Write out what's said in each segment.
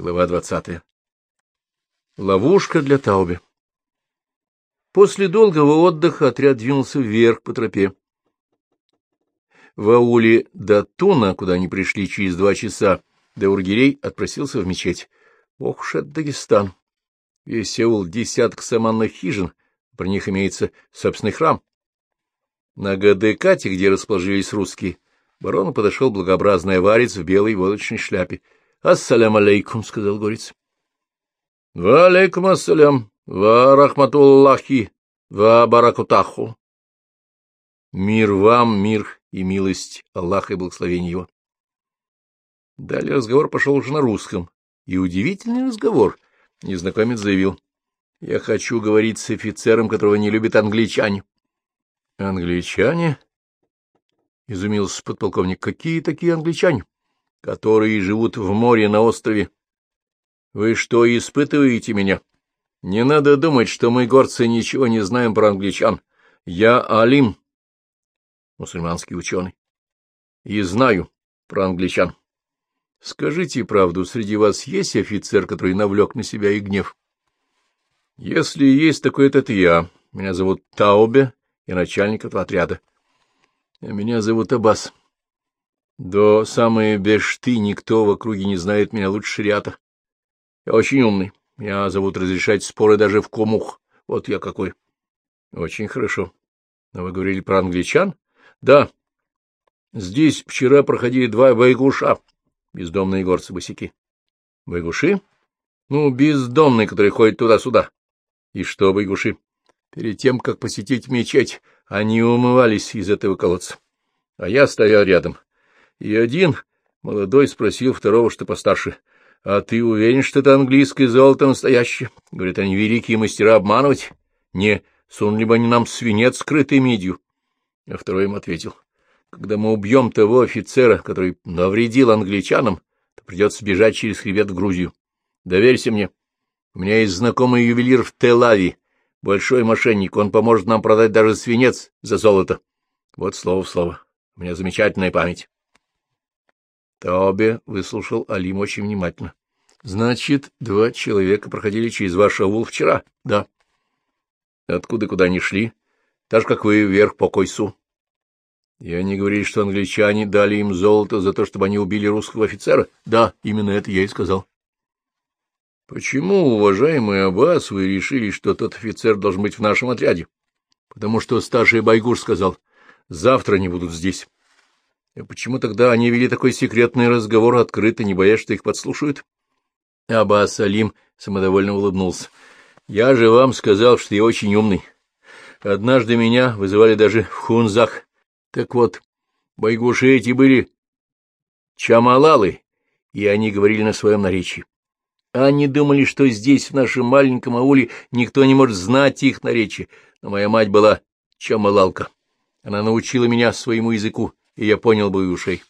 Глава двадцатая. Ловушка для Тауби. После долгого отдыха отряд двинулся вверх по тропе. В ауле Датуна, куда они пришли через два часа, Даургирей отпросился в мечеть. Ох уж это Дагестан! Весь аул десяток саманных хижин, про них имеется собственный храм. На Гадекате, где расположились русские, барону подошел благообразный аварец в белой водочной шляпе. — Ассалям алейкум, — сказал горец. — Ва алейкум ассалям, ва рахматуллахи, ва баракутаху. Мир вам, мир и милость Аллаха и благословение его. Далее разговор пошел уже на русском, и удивительный разговор. Незнакомец заявил. — Я хочу говорить с офицером, которого не любят англичане. — Англичане? — изумился подполковник. — Какие такие англичане? — Которые живут в море на острове. — Вы что, испытываете меня? Не надо думать, что мы, горцы, ничего не знаем про англичан. Я Алим, мусульманский ученый, и знаю про англичан. Скажите правду, среди вас есть офицер, который навлек на себя и гнев? Если есть такой, это я. Меня зовут Таубе, и начальник этого отряда. А меня зовут Аббас. До самой Бешты никто в округе не знает меня лучше шариата. Я очень умный. Меня зовут разрешать споры даже в комух. Вот я какой. Очень хорошо. Но вы говорили про англичан? Да. Здесь вчера проходили два байгуша бездомные горцы-босяки. — Байгуши? — Ну, бездомные, которые ходят туда-сюда. — И что, байгуши? Перед тем, как посетить мечеть, они умывались из этого колодца. А я стоял рядом. И один молодой спросил второго, что постарше. — А ты уверен, что это английское золото настоящее? Говорят, они великие мастера обманывать. Не сунули бы они нам свинец, скрытый медью. А второй им ответил. — когда мы убьем того офицера, который навредил англичанам, то придется бежать через хребет в Грузию. Доверься мне. У меня есть знакомый ювелир в Телави, большой мошенник. Он поможет нам продать даже свинец за золото. Вот слово в слово. У меня замечательная память. Таобе выслушал Алим очень внимательно. — Значит, два человека проходили через ваш аул вчера? — Да. — Откуда куда они шли? — Так же, как вы, вверх по Койсу. И они говорили, что англичане дали им золото за то, чтобы они убили русского офицера? Да, именно это я и сказал. Почему, уважаемый Аббас, вы решили, что тот офицер должен быть в нашем отряде? Потому что старший Байгуш сказал, завтра они будут здесь. А почему тогда они вели такой секретный разговор открыто, не боясь, что их подслушают? Аббас Алим самодовольно улыбнулся. Я же вам сказал, что я очень умный. Однажды меня вызывали даже в Хунзах так вот, байгуши эти были чамалалы, и они говорили на своем наречии. Они думали, что здесь, в нашем маленьком ауле, никто не может знать их наречие, но моя мать была чамалалка. Она научила меня своему языку, и я понял бы ушей.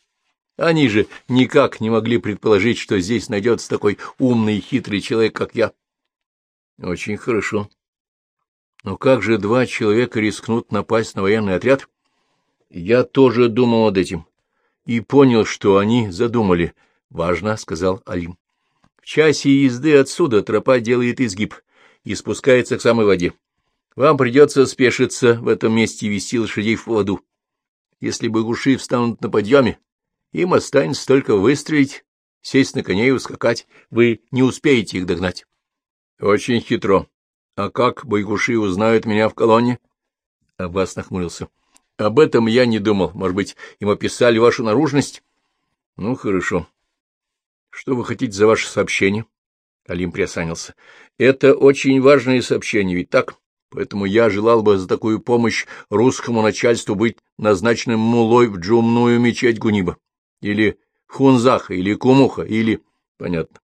Они же никак не могли предположить, что здесь найдется такой умный и хитрый человек, как я. Очень хорошо. Но как же два человека рискнут напасть на военный отряд? Я тоже думал над этим и понял, что они задумали. Важно, — сказал Алим. В часе езды отсюда тропа делает изгиб и спускается к самой воде. Вам придется спешиться в этом месте и вести лошадей в воду. Если богуши встанут на подъеме, им останется только выстрелить, сесть на коне и ускакать. Вы не успеете их догнать. — Очень хитро. А как бойгуши узнают меня в колонне? Аббас нахмурился. Об этом я не думал. Может быть, им описали вашу наружность? Ну, хорошо. Что вы хотите за ваше сообщение? Алим приосанился. Это очень важное сообщение, ведь так? Поэтому я желал бы за такую помощь русскому начальству быть назначенным мулой в джумную мечеть Гуниба. Или Хунзаха, или Кумуха, или... Понятно.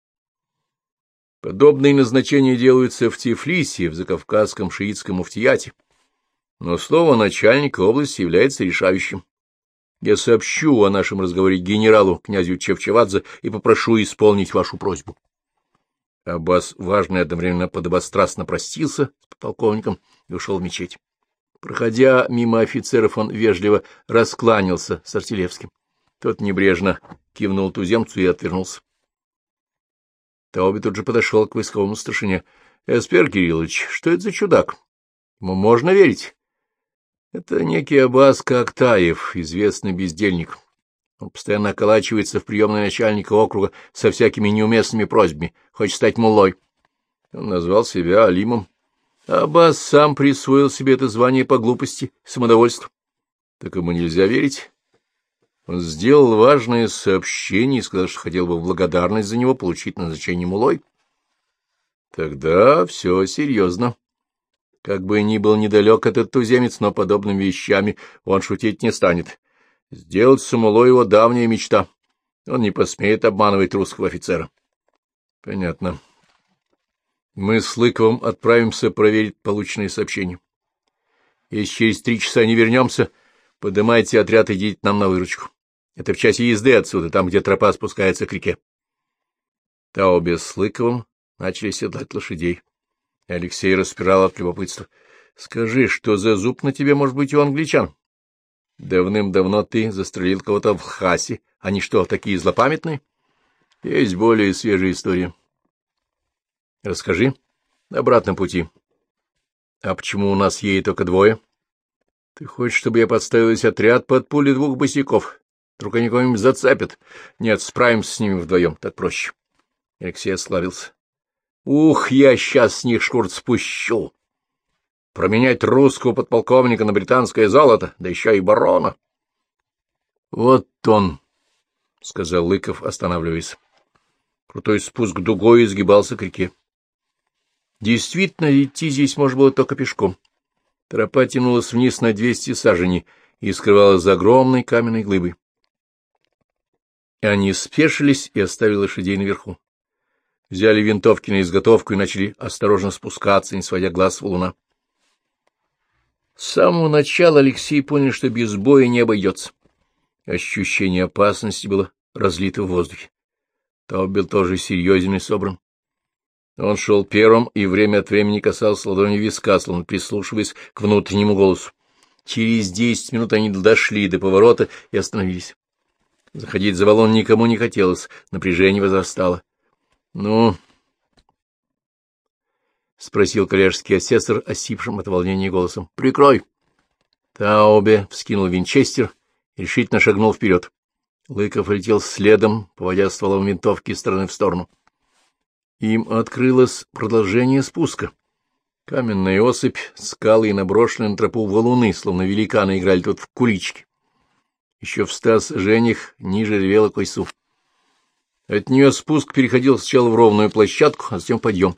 Подобные назначения делаются в Тифлисе, в Закавказском шиитском муфтияте но слово начальника области является решающим. Я сообщу о нашем разговоре генералу, князю Чевчевадзе, и попрошу исполнить вашу просьбу. Аббас важно и одновременно подобострастно простился с полковником и ушел в мечеть. Проходя мимо офицеров, он вежливо раскланялся с Артилевским. Тот небрежно кивнул туземцу и отвернулся. Тауби тут же подошел к войсковому старшине. — Эспер Кириллович, что это за чудак? Ему можно верить? — Это некий Аббас Актаев, известный бездельник. Он постоянно околачивается в приемной начальника округа со всякими неуместными просьбами, хочет стать мулой. Он назвал себя Алимом. Аббас сам присвоил себе это звание по глупости самодовольству. Так ему нельзя верить. Он сделал важное сообщение и сказал, что хотел бы в благодарность за него получить назначение мулой. Тогда все серьезно. Как бы ни был недалек этот туземец, но подобными вещами он шутить не станет. Сделать Самуло его давняя мечта. Он не посмеет обманывать русского офицера. Понятно. Мы с Лыковым отправимся проверить полученные сообщения. Если через три часа не вернемся, поднимайте отряд и идите нам на выручку. Это в часе езды отсюда, там, где тропа спускается к реке. Таубе с Лыковым начали седлать лошадей. Алексей распирал от любопытства. — Скажи, что за зуб на тебе может быть у англичан? Давным-давно ты застрелил кого-то в Хасе. Они что, такие злопамятные? Есть более свежая история. Расскажи. На обратном пути. А почему у нас ей только двое? Ты хочешь, чтобы я подставил весь отряд под пули двух босиков? Вдруг они кого-нибудь зацепят? Нет, справимся с ними вдвоем, так проще. Алексей ославился. Ух, я сейчас с них шкурт спущу! Променять русского подполковника на британское золото, да еще и барона. — Вот он, — сказал Лыков, останавливаясь. Крутой спуск дугой изгибался к реке. Действительно, идти здесь можно было только пешком. Тропа тянулась вниз на двести саженей и скрывалась за огромной каменной глыбой. Они спешились и оставили лошадей наверху. Взяли винтовки на изготовку и начали осторожно спускаться, не сводя глаз в луна. С самого начала Алексей понял, что без боя не обойдется. Ощущение опасности было разлито в воздухе. Тау был тоже серьезен и собран. Он шел первым и время от времени касался ладонью виска, словно прислушиваясь к внутреннему голосу. Через десять минут они дошли до поворота и остановились. Заходить за валон никому не хотелось, напряжение возрастало. — Ну, — спросил коллежский асессор, осипшим от волнения голосом. — Прикрой. Таубе вскинул винчестер и решительно шагнул вперед. Лыков летел следом, поводя стволом винтовки из стороны в сторону. Им открылось продолжение спуска. Каменная осыпь, скалы и наброшенные на тропу валуны, словно великаны играли тут в кулички. Еще в ста сажениях ниже ревела койсу. От нее спуск переходил сначала в ровную площадку, а затем подъем.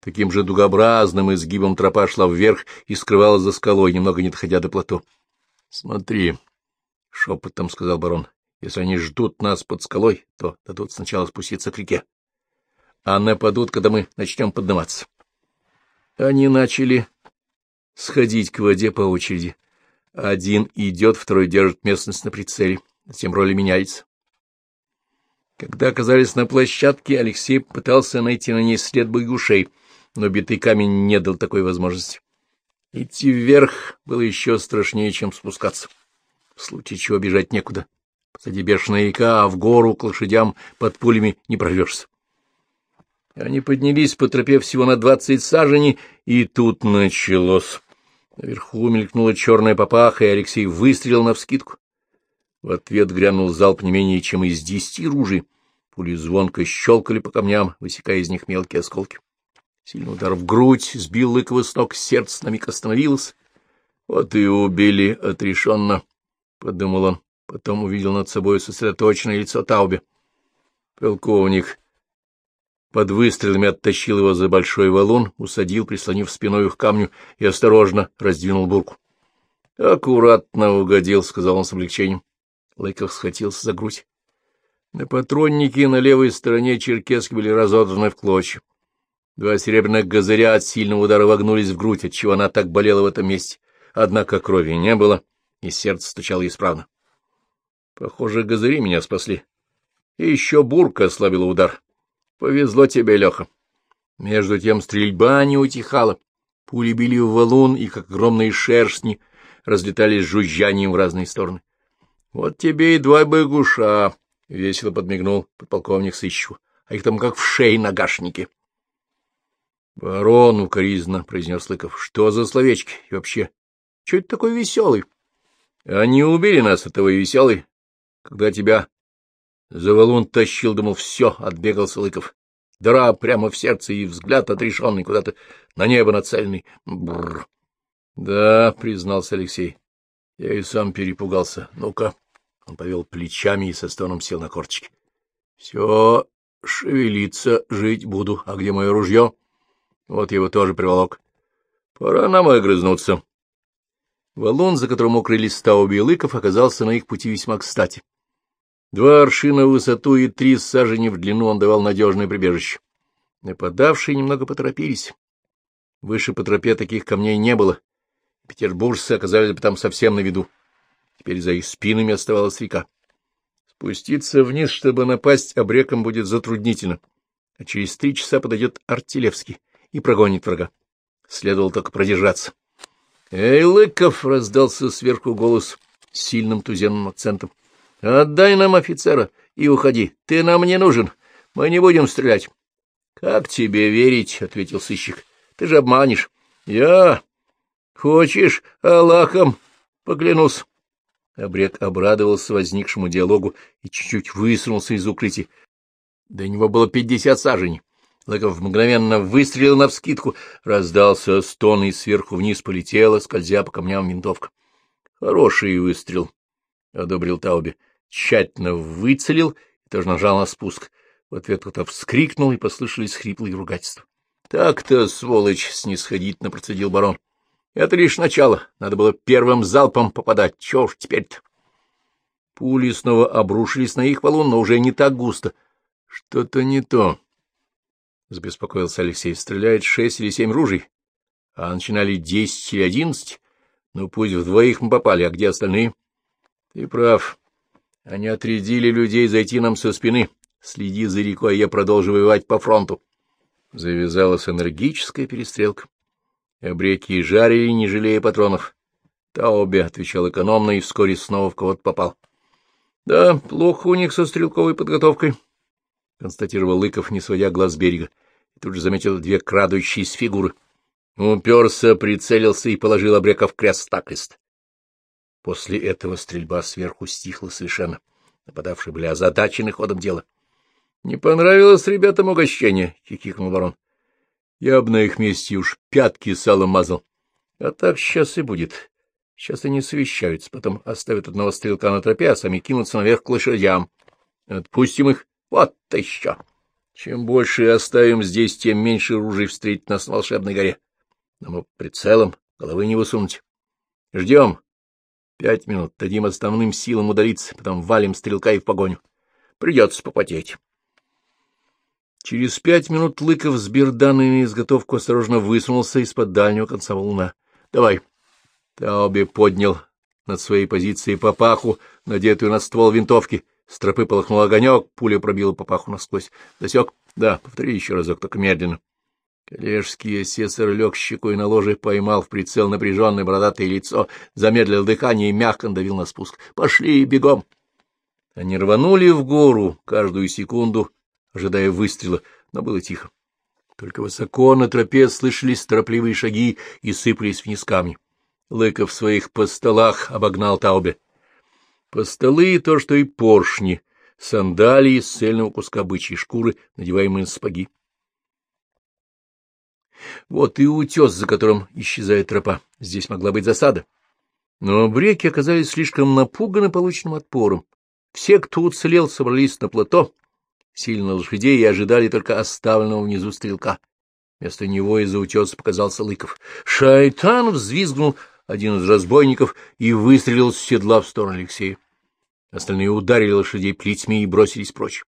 Таким же дугообразным изгибом тропа шла вверх и скрывалась за скалой, немного не доходя до плато. — Смотри, — шепотом сказал барон, — если они ждут нас под скалой, то дадут сначала спуститься к реке, а нападут, когда мы начнем подниматься. Они начали сходить к воде по очереди. Один идет, второй держит местность на прицеле, затем роли меняется. Когда оказались на площадке, Алексей пытался найти на ней след байгушей — но битый камень не дал такой возможности. Идти вверх было еще страшнее, чем спускаться. В случае чего бежать некуда. Позади бешеная река, а в гору к лошадям под пулями не прорвешься. Они поднялись по тропе всего на двадцать саженей, и тут началось. Наверху мелькнула черная папаха, и Алексей выстрелил навскидку. В ответ грянул залп не менее чем из десяти ружей. Пули звонко щелкали по камням, высекая из них мелкие осколки. Сильный удар в грудь сбил Лыкова с ног, сердце на миг остановилось. Вот и убили отрешенно, — подумал он. Потом увидел над собой сосредоточенное лицо Таубе. Полковник под выстрелами оттащил его за большой валун, усадил, прислонив спиной к камню, и осторожно раздвинул бурку. — Аккуратно угодил, — сказал он с облегчением. Лыков схватился за грудь. На патроннике на левой стороне черкески были разодраны в клочья. Два серебряных газыря от сильного удара вогнулись в грудь, отчего она так болела в этом месте. Однако крови не было, и сердце стучало исправно. Похоже, газыри меня спасли. И еще бурка ослабила удар. Повезло тебе, Леха. Между тем стрельба не утихала. Пули били в валун, и, как огромные шершни, разлетались жужжанием в разные стороны. — Вот тебе и два бегуша, — весело подмигнул подполковник Сыщеву. — а их там как в шее нагашники. — Барон укоризненно, — произнес Лыков, — что за словечки? И вообще, что это такой веселый? — Они убили нас, этого веселый. Когда тебя за валун тащил, думал, все, отбегался Лыков. Дыра прямо в сердце и взгляд отрешенный куда-то на небо нацеленный. Бррр. — Да, — признался Алексей, — я и сам перепугался. Ну-ка. Он повел плечами и со стоном сел на корточки. — Все, шевелиться, жить буду. А где мое ружье? Вот его тоже приволок. Пора нам огрызнуться. Валун, за которым укрылись Тауби и Лыков, оказался на их пути весьма кстати. Два аршина в высоту и три сажени в длину он давал надежное прибежище. Нападавшие немного поторопились. Выше по тропе таких камней не было. Петербуржцы оказались бы там совсем на виду. Теперь за их спинами оставалась река. Спуститься вниз, чтобы напасть, обреком будет затруднительно, а через три часа подойдет Артилевский и прогонит врага. Следовало только продержаться. — Эй, Лыков! — раздался сверху голос с сильным туземным акцентом. — Отдай нам офицера и уходи. Ты нам не нужен. Мы не будем стрелять. — Как тебе верить? — ответил сыщик. — Ты же обманешь. — Я... Хочешь, Аллахом поклянусь. Обрек обрадовался возникшему диалогу и чуть-чуть высунулся из укрытия. До него было пятьдесят саженей. Лыков мгновенно выстрелил навскидку, раздался стон и сверху вниз полетела, скользя по камням винтовка. — Хороший выстрел, — одобрил Тауби. Тщательно выцелил и тоже нажал на спуск. В ответ кто-то вскрикнул, и послышались хриплые ругательства. — Так-то, сволочь, — снисходительно процедил барон. — Это лишь начало. Надо было первым залпом попадать. Чего ж теперь-то? Пули снова обрушились на их валун, но уже не так густо. — Что-то не то. — забеспокоился Алексей. — Стреляет шесть или семь ружей, а начинали десять или одиннадцать. Ну, пусть в двоих мы попали, а где остальные? — Ты прав. Они отрядили людей зайти нам со спины. Следи за рекой, я продолжу воевать по фронту. Завязалась энергическая перестрелка. Обреки жарили, не жалея патронов. Таубе отвечал экономно и вскоре снова в кого-то попал. — Да, плохо у них со стрелковой подготовкой, — констатировал Лыков, не сводя глаз с берега тут же заметил две крадущиеся фигуры. Уперся, прицелился и положил обреков крест-накрест. После этого стрельба сверху стихла совершенно. Нападавшие были озадачены ходом дела. — Не понравилось ребятам угощение, — хихикнул ворон. — Я бы на их месте уж пятки салом мазал. А так сейчас и будет. Сейчас они совещаются, потом оставят одного стрелка на тропе, а сами кинутся наверх к лошадям. Отпустим их. Вот еще. Чем больше оставим здесь, тем меньше ружей встретит нас на волшебной горе. Но мы прицелом головы не высунуть. Ждем. Пять минут, дадим основным силам удалиться, потом валим стрелка и в погоню. Придется попотеть. Через пять минут Лыков с берданами на изготовку осторожно высунулся из-под дальнего конца луна. — Давай. Тауби поднял над своей позицией папаху, надетую на ствол винтовки. С тропы полыхнул огонек, пуля пробила папаху насквозь. Засек? Да, повтори еще разок, только медленно. Коллежский асессор лег щекой на ложе, поймал в прицел напряженное бородатое лицо, замедлил дыхание и мягко надавил на спуск. «Пошли, бегом!» Они рванули в гору каждую секунду, ожидая выстрела, но было тихо. Только высоко на тропе слышались торопливые шаги и сыпались вниз камни. Лыков в своих постолах обогнал Таубе. По столы то, что и поршни, сандалии из цельного куска бычьей шкуры, надеваемые на сапоги. Вот и утес, за которым исчезает тропа. Здесь могла быть засада. Но бреки оказались слишком напуганы полученным отпором. Все, кто уцелел, собрались на плато, сильно лошадей и ожидали только оставленного внизу стрелка. Вместо него из-за утеса показался Лыков. Шайтан взвизгнул один из разбойников и выстрелил с седла в сторону Алексея. Остальные ударили лошадей плетьми и бросились прочь.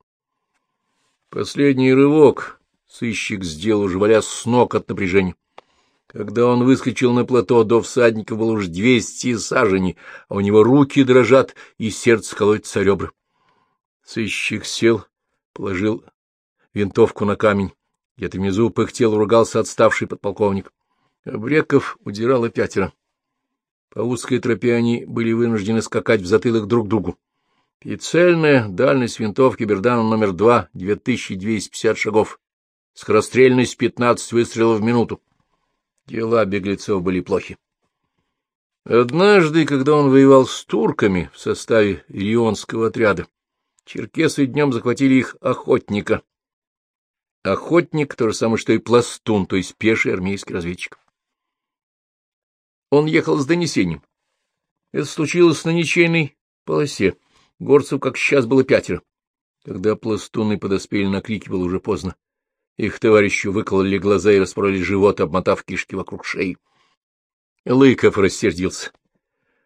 Последний рывок сыщик сделал, уже валя с ног от напряжения. Когда он выскочил на плато, до всадника было уж двести саженей, а у него руки дрожат и сердце колотится ребра. Сыщик сел, положил винтовку на камень. Где-то внизу пыхтел, ругался отставший подполковник. Бреков удирало пятеро. По узкой тропе они были вынуждены скакать в затылок друг другу. Прицельная дальность винтовки Бердана номер 2 — 2250 шагов. Скорострельность 15 выстрелов в минуту. Дела беглецов были плохи. Однажды, когда он воевал с турками в составе Рионского отряда, черкесы днем захватили их охотника. Охотник — то же самое, что и пластун, то есть пеший армейский разведчик. Он ехал с донесением. Это случилось на ничейной полосе. Горцев, как сейчас, было пятеро. Когда пластуны подоспели на крики, было уже поздно. Их товарищу выкололи глаза и распороли живот, обмотав кишки вокруг шеи. Лыков рассердился.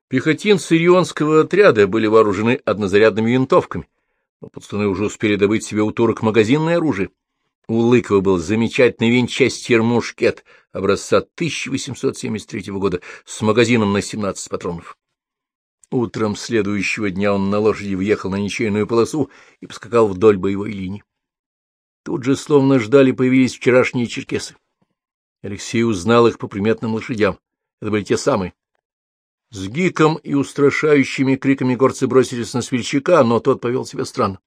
Пехотинцы Рионского отряда были вооружены однозарядными винтовками, но пацаны уже успели добыть себе у турок магазинное оружие. У Лыкова был замечательный винчестер-мушкет образца 1873 года с магазином на 17 патронов. Утром следующего дня он на лошади въехал на ничейную полосу и поскакал вдоль боевой линии. Тут же, словно ждали, появились вчерашние черкесы. Алексей узнал их по приметным лошадям. Это были те самые. С гиком и устрашающими криками горцы бросились на свельчака, но тот повел себя странно.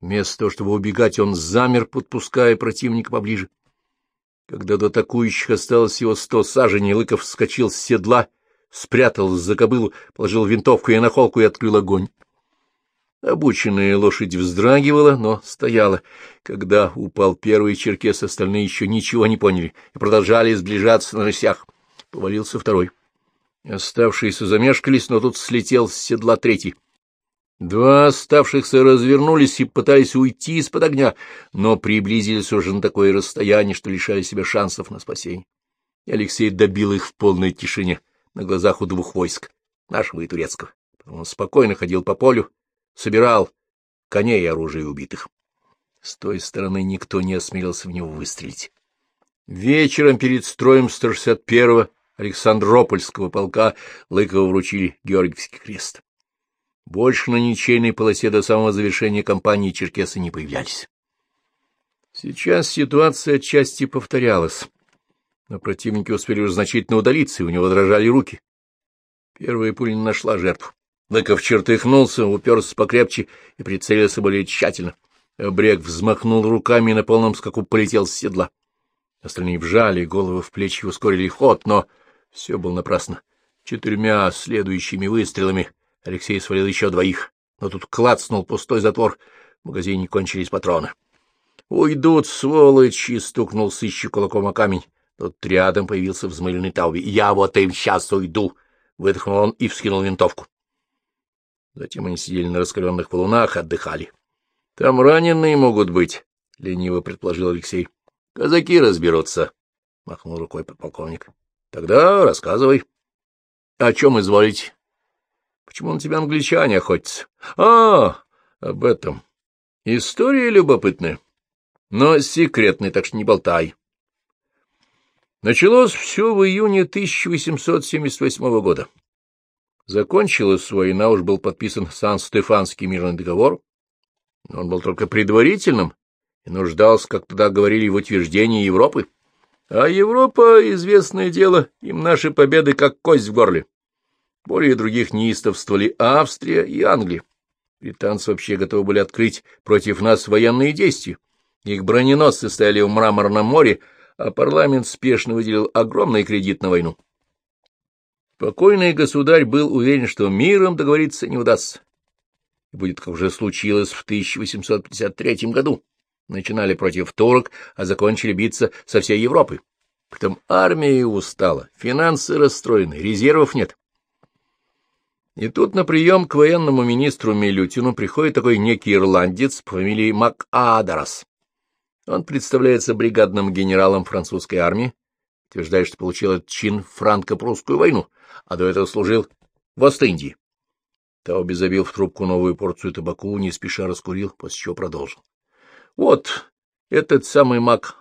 Вместо того, чтобы убегать, он замер, подпуская противника поближе. Когда до атакующих осталось всего сто саженей, Лыков вскочил с седла спрятал за кобылу, положил винтовку и на холку и открыл огонь. Обученная лошадь вздрагивала, но стояла. Когда упал первый черкес, остальные еще ничего не поняли и продолжали сближаться на рысях. Повалился второй. Оставшиеся замешкались, но тут слетел с седла третий. Два оставшихся развернулись и пытались уйти из-под огня, но приблизились уже на такое расстояние, что лишали себя шансов на спасение. И Алексей добил их в полной тишине на глазах у двух войск, нашего и турецкого. Он спокойно ходил по полю, собирал коней и оружие убитых. С той стороны никто не осмелился в него выстрелить. Вечером перед строем 161-го Александропольского полка Лыкова вручили Георгиевский крест. Больше на ничейной полосе до самого завершения кампании черкесы не появлялись. Сейчас ситуация отчасти повторялась но противники успели уже значительно удалиться, и у него дрожали руки. Первая пуля не нашла жертву. Лыков чертыхнулся, уперся покрепче и прицелился более тщательно. Брег взмахнул руками и на полном скаку полетел с седла. Остальные вжали головы в плечи и ускорили ход, но все было напрасно. Четырьмя следующими выстрелами Алексей свалил еще двоих, но тут клацнул пустой затвор, в магазине кончились патроны. — Уйдут, сволочи! — стукнул сыщик кулаком о камень. Тут рядом появился взмыленный Тауби. «Я вот им сейчас уйду!» — выдохнул он и вскинул винтовку. Затем они сидели на раскаленных валунах, отдыхали. — Там раненые могут быть, — лениво предположил Алексей. — Казаки разберутся, — махнул рукой подполковник. — Тогда рассказывай. — О чем изволить? — Почему на тебя англичане охотятся? — А, об этом. История любопытная, но секретная, так что не болтай. Началось все в июне 1878 года. Закончилась война, уж был подписан Сан-Стефанский мирный договор, но он был только предварительным и нуждался, как тогда говорили, в утверждении Европы. А Европа, известное дело, им наши победы как кость в горле. Более других неистовствовали Австрия и Англия. Британцы вообще готовы были открыть против нас военные действия. Их броненосцы стояли в Мраморном море, а парламент спешно выделил огромный кредит на войну. Покойный государь был уверен, что миром договориться не удастся. И будет, как уже случилось в 1853 году. Начинали против турок, а закончили биться со всей Европой. Потом армия устала, финансы расстроены, резервов нет. И тут на прием к военному министру Милютину приходит такой некий ирландец по фамилии МакАдарас. Он представляется бригадным генералом французской армии, утверждает, что получил этот чин франко-прусскую войну, а до этого служил в Ост-Индии. Тауби забил в трубку новую порцию табаку, не спеша раскурил, после чего продолжил. Вот, этот самый маг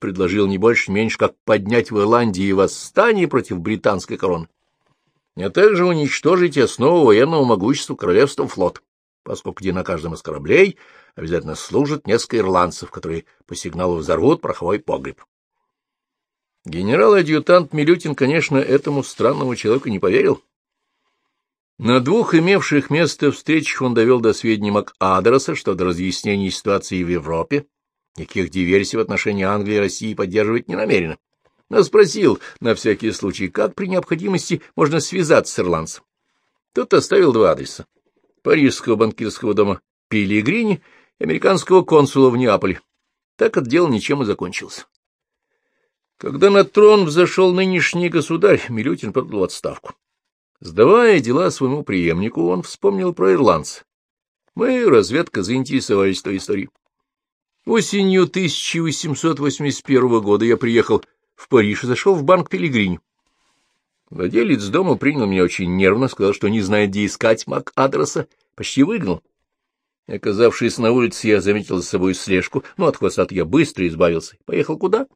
предложил не больше, не меньше, как поднять в Ирландии восстание против британской короны, а также уничтожить основу военного могущества королевства флот, поскольку где на каждом из кораблей обязательно служат несколько ирландцев, которые по сигналу взорвут пороховой погреб. Генерал-адъютант Милютин, конечно, этому странному человеку не поверил. На двух имевших место встречах он довел до сведения МакАдреса, что до разъяснения ситуации в Европе никаких диверсий в отношении Англии и России поддерживать не намерено. Но спросил, на всякий случай, как при необходимости можно связаться с ирландцем. Тот оставил два адреса — Парижского банкирского дома Пилигрини и американского консула в Неаполе. Так это дело ничем и закончилось. Когда на трон взошел нынешний государь, Милютин подал отставку. Сдавая дела своему преемнику, он вспомнил про ирландца. Мы, разведка, заинтересовались той историей. Осенью 1881 года я приехал в Париж и зашел в банк Пилигрини. Владелец дома принял меня очень нервно, сказал, что не знает, где искать мак-адреса, почти выгнал. Оказавшись на улице, я заметил за собой слежку, но от хвоста я быстро избавился. Поехал куда?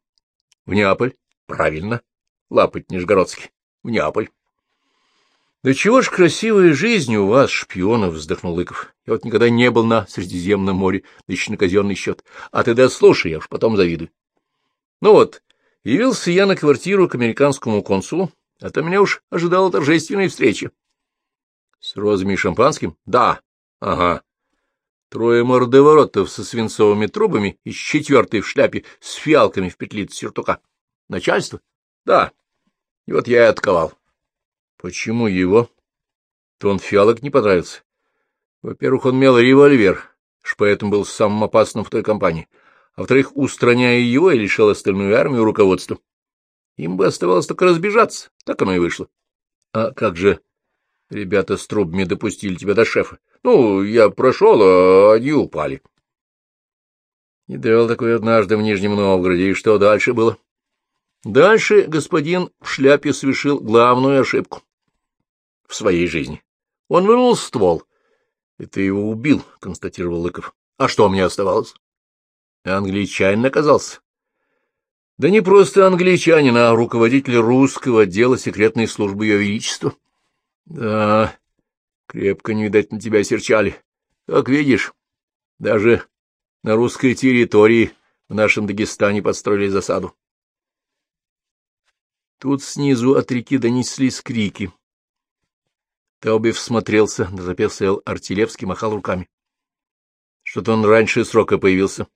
В Неаполь. Правильно. Лапоть Нижегородский. В Неаполь. Да чего ж красивая жизнь у вас, шпионов, вздохнул Лыков. Я вот никогда не был на Средиземном море, да еще на казенный счет. А ты дослушай, я уж потом завидую. Ну вот, явился я на квартиру к американскому консулу, а то меня уж ожидала торжественная встреча. С розами и шампанским? Да. Ага. Трое мордоворотов со свинцовыми трубами и четвертый в шляпе с фиалками в петлице сюртука. Начальство? Да. И вот я и отковал. Почему его? То он фиалок не понравился. Во-первых, он имел револьвер, ж поэтому был самым опасным в той компании. А во-вторых, устраняя его, я лишал остальную армию руководства. Им бы оставалось только разбежаться. Так оно и вышло. А как же ребята с трубами допустили тебя до шефа? Ну, я прошел, а они упали. Не делал такой однажды в Нижнем Новгороде. И что дальше было? Дальше господин в шляпе совершил главную ошибку в своей жизни. Он вынул ствол. — И ты его убил, — констатировал Лыков. — А что мне оставалось? Англичанин оказался. Да не просто англичанин, а руководитель русского отдела секретной службы Ее Величества. Да, крепко не видать на тебя серчали. Как видишь, даже на русской территории в нашем Дагестане подстроили засаду. Тут снизу от реки донеслись крики. Таубев всмотрелся, на запел стоял Артилевский, махал руками. Что-то он раньше срока появился.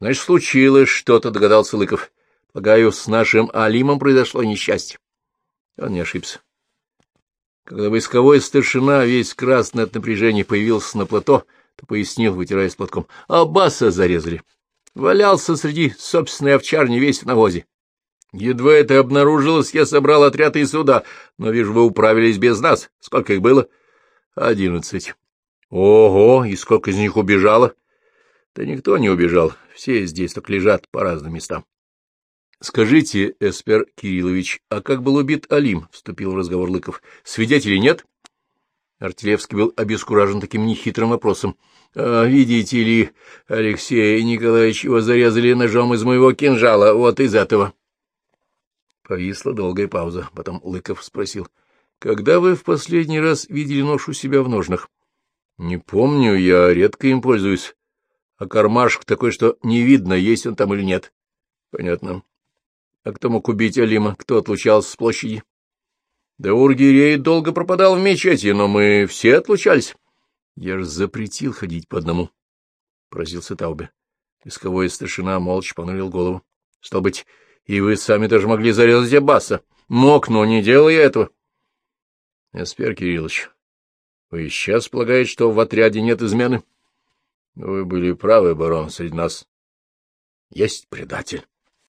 Значит, случилось что-то, догадался Лыков. Полагаю, с нашим Алимом произошло несчастье. Он не ошибся. Когда войсковой старшина, весь красный от напряжения, появился на плато, то пояснил, вытираясь платком, — Аббаса зарезали. Валялся среди собственной овчарни весь в навозе. Едва это обнаружилось, я собрал отряд и сюда, но, вижу, вы управились без нас. Сколько их было? Одиннадцать. Ого, и сколько из них убежало? Да никто не убежал, все здесь только лежат по разным местам. Скажите, Эспер Кириллович, а как был убит Алим? Вступил в разговор Лыков. Свидетелей нет? Артилевский был обескуражен таким нехитрым вопросом. А, видите ли, Алексей Николаевич, его зарезали ножом из моего кинжала, вот из этого. Повисла долгая пауза. Потом Лыков спросил. — Когда вы в последний раз видели нож у себя в ножнах? — Не помню, я редко им пользуюсь. А кармашек такой, что не видно, есть он там или нет. — Понятно. А кто мог убить Алима? Кто отлучался с площади? — Да Ургирей долго пропадал в мечети, но мы все отлучались. — Я ж запретил ходить по одному, — поразился Таубе. Исковой старшина молча понурил голову. — Стал быть, и вы сами даже могли зарезать Аббаса. Мог, но не делал я этого. Эспер Кириллович, вы сейчас полагаете, что в отряде нет измены? Вы были правы, барон, среди нас есть предатель.